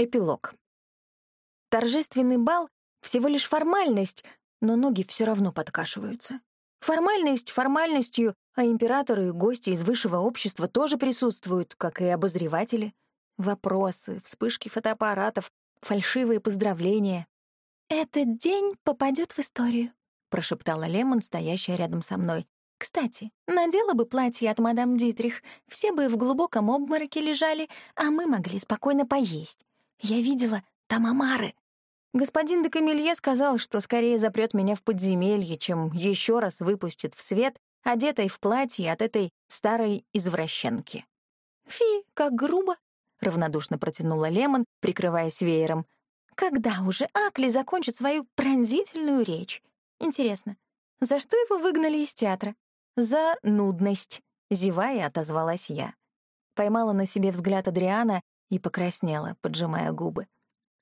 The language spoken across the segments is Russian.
Эпилог. Торжественный бал — всего лишь формальность, но ноги все равно подкашиваются. Формальность формальностью, а императоры и гости из высшего общества тоже присутствуют, как и обозреватели. Вопросы, вспышки фотоаппаратов, фальшивые поздравления. «Этот день попадет в историю», — прошептала Лемон, стоящая рядом со мной. «Кстати, надела бы платье от мадам Дитрих, все бы в глубоком обмороке лежали, а мы могли спокойно поесть. Я видела там омары. Господин де Камелье сказал, что скорее запрет меня в подземелье, чем еще раз выпустит в свет, одетой в платье от этой старой извращенки. «Фи, как грубо!» — равнодушно протянула Лемон, прикрываясь веером. «Когда уже Акли закончит свою пронзительную речь? Интересно, за что его выгнали из театра? За нудность!» — зевая отозвалась я. Поймала на себе взгляд Адриана и покраснела, поджимая губы.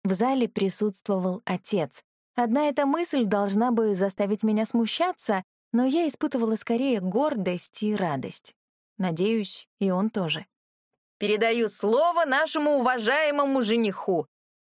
В зале присутствовал отец. Одна эта мысль должна бы заставить меня смущаться, но я испытывала скорее гордость и радость. Надеюсь, и он тоже. «Передаю слово нашему уважаемому жениху!»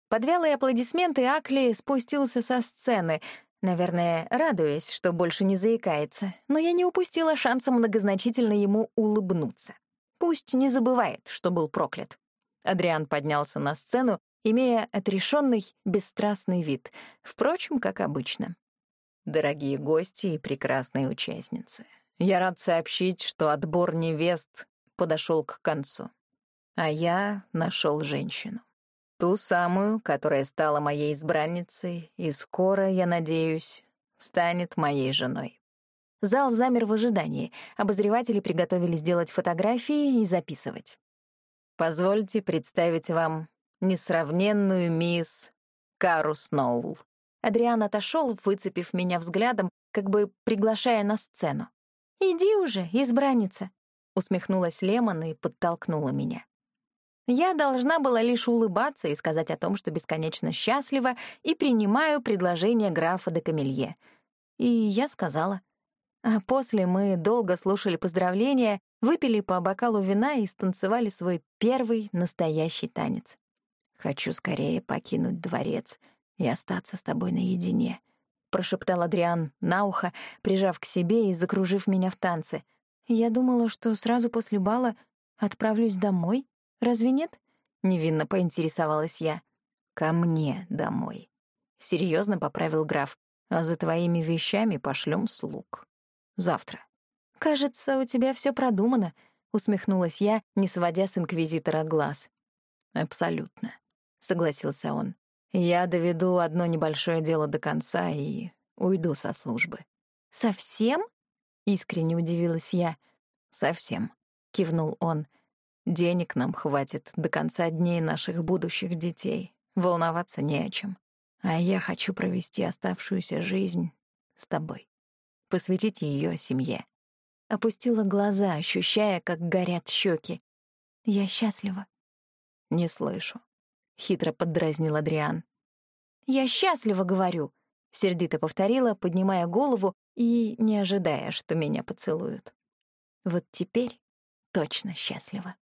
Под вялые аплодисменты Акли спустился со сцены, наверное, радуясь, что больше не заикается, но я не упустила шанса многозначительно ему улыбнуться. Пусть не забывает, что был проклят. Адриан поднялся на сцену, имея отрешенный, бесстрастный вид, впрочем, как обычно. Дорогие гости и прекрасные участницы, я рад сообщить, что отбор невест подошел к концу. А я нашел женщину. Ту самую, которая стала моей избранницей, и скоро, я надеюсь, станет моей женой. Зал замер в ожидании. Обозреватели приготовили сделать фотографии и записывать. Позвольте представить вам несравненную мисс Кару Сноул. Адриан отошел, выцепив меня взглядом, как бы приглашая на сцену. «Иди уже, избранница», — усмехнулась Лемон и подтолкнула меня. Я должна была лишь улыбаться и сказать о том, что бесконечно счастлива и принимаю предложение графа де Камелье. И я сказала. А после мы долго слушали поздравления, выпили по бокалу вина и станцевали свой первый настоящий танец. «Хочу скорее покинуть дворец и остаться с тобой наедине», — прошептал Адриан на ухо, прижав к себе и закружив меня в танце. «Я думала, что сразу после бала отправлюсь домой. Разве нет?» — невинно поинтересовалась я. «Ко мне домой», — серьезно поправил граф. «А за твоими вещами пошлем слуг». Завтра. «Кажется, у тебя все продумано», — усмехнулась я, не сводя с инквизитора глаз. «Абсолютно», — согласился он. «Я доведу одно небольшое дело до конца и уйду со службы». «Совсем?» — искренне удивилась я. «Совсем», — кивнул он. «Денег нам хватит до конца дней наших будущих детей. Волноваться не о чем. А я хочу провести оставшуюся жизнь с тобой» посвятить ее семье. Опустила глаза, ощущая, как горят щеки. «Я счастлива». «Не слышу», — хитро поддразнил Адриан. «Я счастлива, говорю», — сердито повторила, поднимая голову и не ожидая, что меня поцелуют. Вот теперь точно счастлива.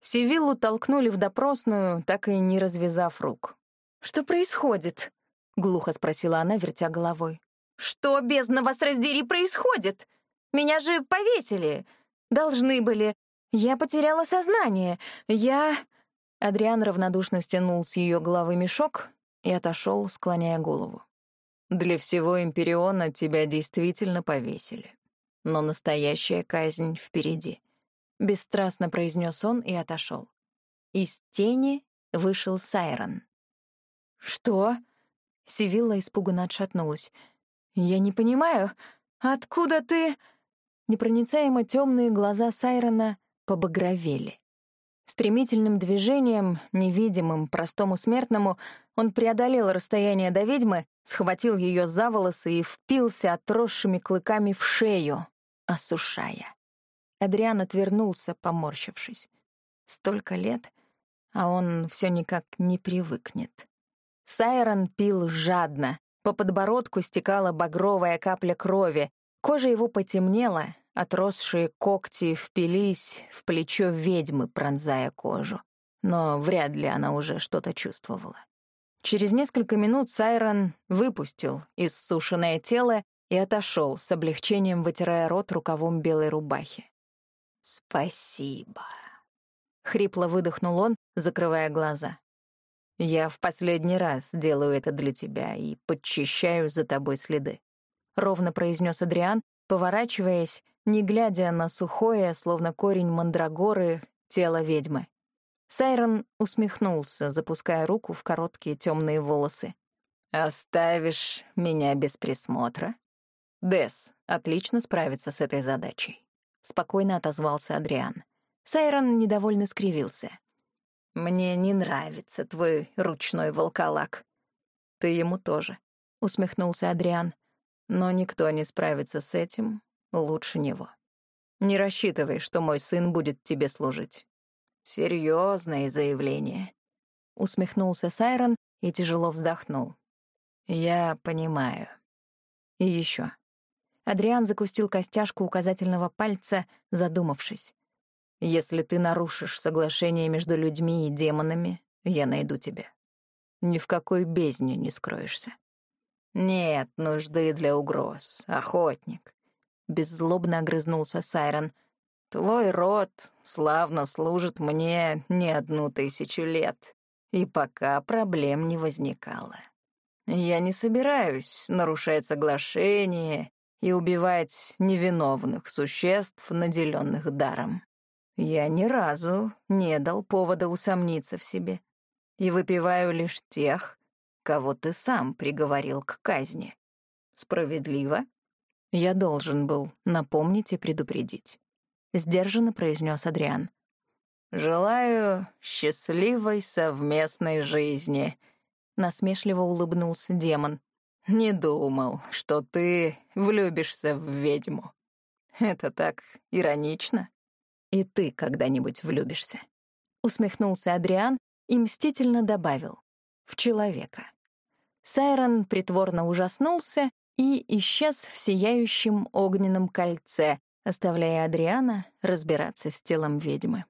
Сивиллу толкнули в допросную, так и не развязав рук. «Что происходит?» — глухо спросила она, вертя головой. «Что, бездна вас раздери, происходит? Меня же повесили. Должны были. Я потеряла сознание. Я...» Адриан равнодушно стянул с ее головы мешок и отошел, склоняя голову. «Для всего Империона тебя действительно повесили. Но настоящая казнь впереди», — бесстрастно произнес он и отошел. Из тени вышел Сайрон. «Что?» — Сивилла испуганно отшатнулась. «Я не понимаю, откуда ты...» Непроницаемо темные глаза Сайрона побагровели. Стремительным движением, невидимым простому смертному, он преодолел расстояние до ведьмы, схватил ее за волосы и впился отросшими клыками в шею, осушая. Адриан отвернулся, поморщившись. Столько лет, а он все никак не привыкнет. Сайрон пил жадно, по подбородку стекала багровая капля крови, кожа его потемнела, отросшие когти впились в плечо ведьмы, пронзая кожу. но вряд ли она уже что-то чувствовала. Через несколько минут Сайрон выпустил иссушенное тело и отошел с облегчением, вытирая рот рукавом белой рубахи. «Спасибо», — хрипло выдохнул он, закрывая глаза. «Я в последний раз делаю это для тебя и подчищаю за тобой следы», — ровно произнес Адриан, поворачиваясь, не глядя на сухое, словно корень мандрагоры, тело ведьмы. Сайрон усмехнулся, запуская руку в короткие темные волосы. «Оставишь меня без присмотра?» «Дес отлично справится с этой задачей», — спокойно отозвался Адриан. Сайрон недовольно скривился. «Мне не нравится твой ручной волколак». «Ты ему тоже», — усмехнулся Адриан. «Но никто не справится с этим лучше него. Не рассчитывай, что мой сын будет тебе служить. Серьезное заявление», — усмехнулся Сайрон и тяжело вздохнул. «Я понимаю. И еще. Адриан закустил костяшку указательного пальца, задумавшись. Если ты нарушишь соглашение между людьми и демонами, я найду тебя. Ни в какой бездне не скроешься. Нет нужды для угроз, охотник. Беззлобно огрызнулся Сайрон. Твой род славно служит мне не одну тысячу лет, и пока проблем не возникало. Я не собираюсь нарушать соглашение и убивать невиновных существ, наделенных даром. Я ни разу не дал повода усомниться в себе и выпиваю лишь тех, кого ты сам приговорил к казни. Справедливо? Я должен был напомнить и предупредить. Сдержанно произнес Адриан. «Желаю счастливой совместной жизни», — насмешливо улыбнулся демон. «Не думал, что ты влюбишься в ведьму. Это так иронично». «И ты когда-нибудь влюбишься», — усмехнулся Адриан и мстительно добавил. «В человека». Сайрон притворно ужаснулся и исчез в сияющем огненном кольце, оставляя Адриана разбираться с телом ведьмы.